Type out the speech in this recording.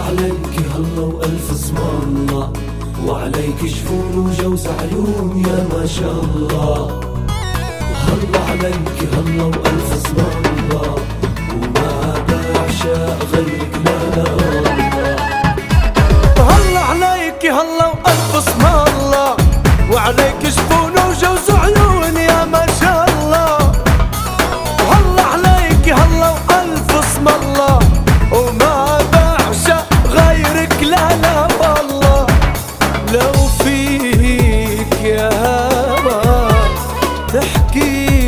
وعليك هلا وألف اسم الله وعليك جفون وجوز عيون يا ما شاء الله. هلا عليك هلا وألف اسم الله وما بعشق غيرك لا لا هلا عليك هلا وألف اسم الله وعليك جفون وجوز عيون يا ما شاء الله. هلا عليك هلا وألف اسم الله تحكي